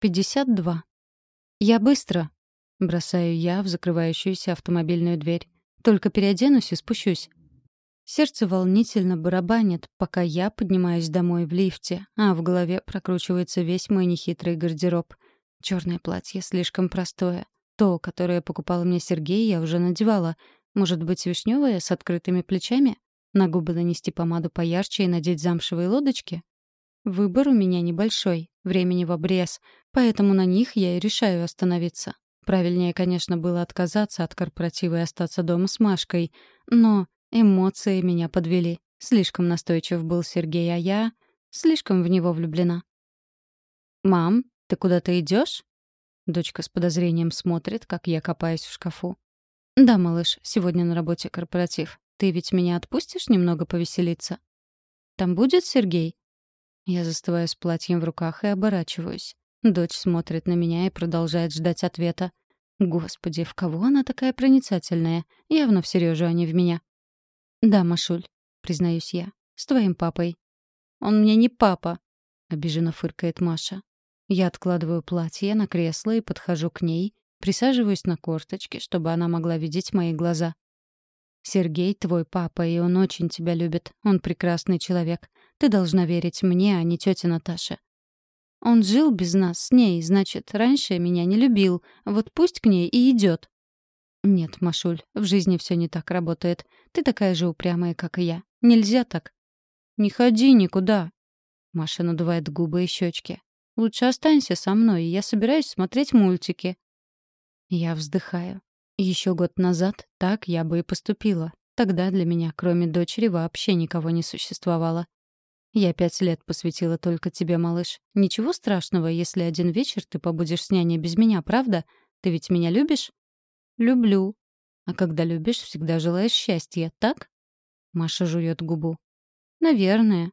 52. «Я быстро!» — бросаю я в закрывающуюся автомобильную дверь. «Только переоденусь и спущусь». Сердце волнительно барабанит, пока я поднимаюсь домой в лифте, а в голове прокручивается весь мой нехитрый гардероб. Черное платье слишком простое. То, которое покупал мне Сергей, я уже надевала. Может быть, вишневое с открытыми плечами? На губы нанести помаду поярче и надеть замшевые лодочки? Выбор у меня небольшой, времени в обрез, поэтому на них я и решаю остановиться. Правильнее, конечно, было отказаться от корпоратива и остаться дома с Машкой, но эмоции меня подвели. Слишком настойчив был Сергей, а я слишком в него влюблена. «Мам, ты куда-то идешь? Дочка с подозрением смотрит, как я копаюсь в шкафу. «Да, малыш, сегодня на работе корпоратив. Ты ведь меня отпустишь немного повеселиться?» «Там будет Сергей?» Я застываю с платьем в руках и оборачиваюсь. Дочь смотрит на меня и продолжает ждать ответа. Господи, в кого она такая проницательная? Явно в Сережу, а не в меня. «Да, Машуль», — признаюсь я, — «с твоим папой». «Он мне не папа», — обиженно фыркает Маша. Я откладываю платье на кресло и подхожу к ней, присаживаюсь на корточки, чтобы она могла видеть мои глаза. «Сергей твой папа, и он очень тебя любит. Он прекрасный человек. Ты должна верить мне, а не тете Наташе. Он жил без нас с ней, значит, раньше меня не любил. Вот пусть к ней и идет. Нет, Машуль, в жизни все не так работает. Ты такая же упрямая, как и я. Нельзя так. Не ходи никуда. Маша надувает губы и щечки. Лучше останься со мной, я собираюсь смотреть мультики. Я вздыхаю. Еще год назад так я бы и поступила. Тогда для меня, кроме дочери, вообще никого не существовало. Я пять лет посвятила только тебе, малыш. Ничего страшного, если один вечер ты побудешь с няней без меня, правда? Ты ведь меня любишь? Люблю. А когда любишь, всегда желаешь счастья, так? Маша жует губу. Наверное.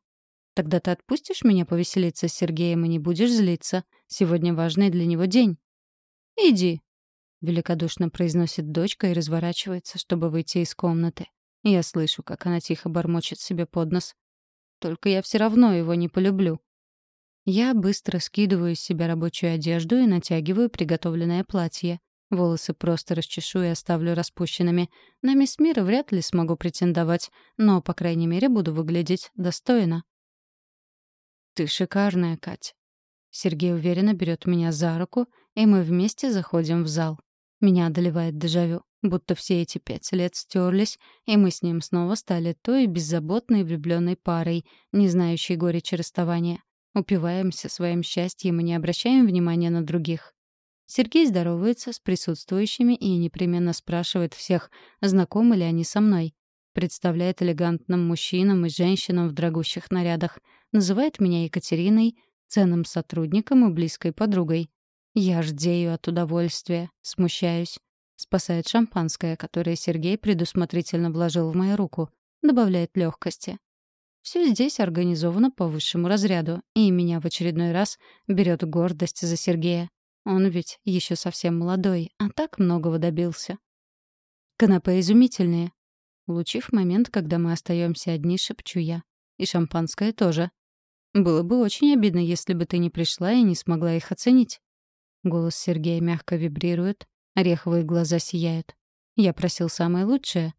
Тогда ты отпустишь меня повеселиться с Сергеем и не будешь злиться. Сегодня важный для него день. Иди, великодушно произносит дочка и разворачивается, чтобы выйти из комнаты. Я слышу, как она тихо бормочет себе под нос. Только я все равно его не полюблю. Я быстро скидываю с себя рабочую одежду и натягиваю приготовленное платье. Волосы просто расчешу и оставлю распущенными. На мисс Мира вряд ли смогу претендовать, но, по крайней мере, буду выглядеть достойно. «Ты шикарная, Катя». Сергей уверенно берет меня за руку, и мы вместе заходим в зал. Меня одолевает дежавю будто все эти пять лет стерлись, и мы с ним снова стали той беззаботной влюбленной парой, не знающей горечи расставания. Упиваемся своим счастьем и не обращаем внимания на других. Сергей здоровается с присутствующими и непременно спрашивает всех, знакомы ли они со мной. Представляет элегантным мужчинам и женщинам в дорогущих нарядах. Называет меня Екатериной, ценным сотрудником и близкой подругой. Я ждею от удовольствия, смущаюсь. Спасает шампанское, которое Сергей предусмотрительно вложил в мою руку. Добавляет легкости. Все здесь организовано по высшему разряду, и меня в очередной раз берет гордость за Сергея. Он ведь еще совсем молодой, а так многого добился. Канапе изумительные. Улучив момент, когда мы остаемся одни, шепчу я. И шампанское тоже. Было бы очень обидно, если бы ты не пришла и не смогла их оценить. Голос Сергея мягко вибрирует, Ореховые глаза сияют. Я просил самое лучшее.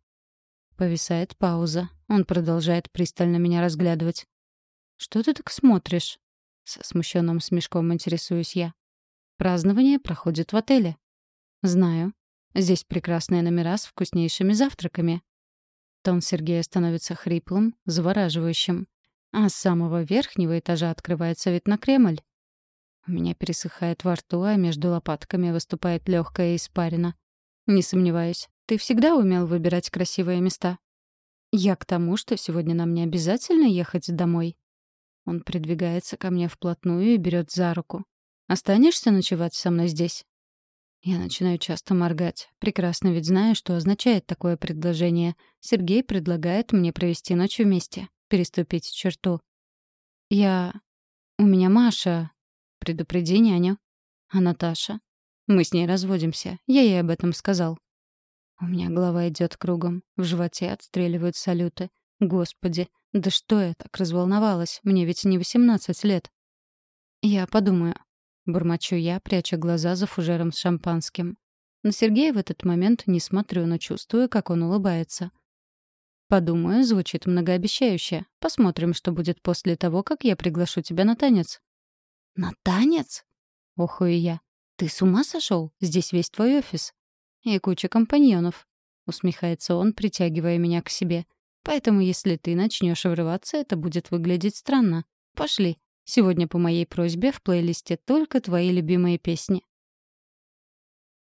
Повисает пауза. Он продолжает пристально меня разглядывать. «Что ты так смотришь?» Со смущенным смешком интересуюсь я. «Празднование проходит в отеле». «Знаю. Здесь прекрасные номера с вкуснейшими завтраками». Тон Сергея становится хриплым, завораживающим. А с самого верхнего этажа открывается вид на Кремль. У меня пересыхает во рту, а между лопатками выступает легкая испарина. Не сомневаюсь, ты всегда умел выбирать красивые места. Я к тому, что сегодня нам не обязательно ехать домой. Он придвигается ко мне вплотную и берет за руку. Останешься ночевать со мной здесь? Я начинаю часто моргать. Прекрасно ведь знаю, что означает такое предложение. Сергей предлагает мне провести ночь вместе, переступить черту. Я... У меня Маша, Предупреди няню. А Наташа? Мы с ней разводимся. Я ей об этом сказал. У меня голова идет кругом. В животе отстреливают салюты. Господи, да что я так разволновалась? Мне ведь не восемнадцать лет. Я подумаю. Бормочу я, пряча глаза за фужером с шампанским. На Сергея в этот момент не смотрю, но чувствую, как он улыбается. Подумаю, звучит многообещающе. Посмотрим, что будет после того, как я приглашу тебя на танец. На танец? Охую я. Ты с ума сошел? Здесь весь твой офис. И куча компаньонов. Усмехается он, притягивая меня к себе. Поэтому, если ты начнешь врываться, это будет выглядеть странно. Пошли. Сегодня по моей просьбе в плейлисте только твои любимые песни.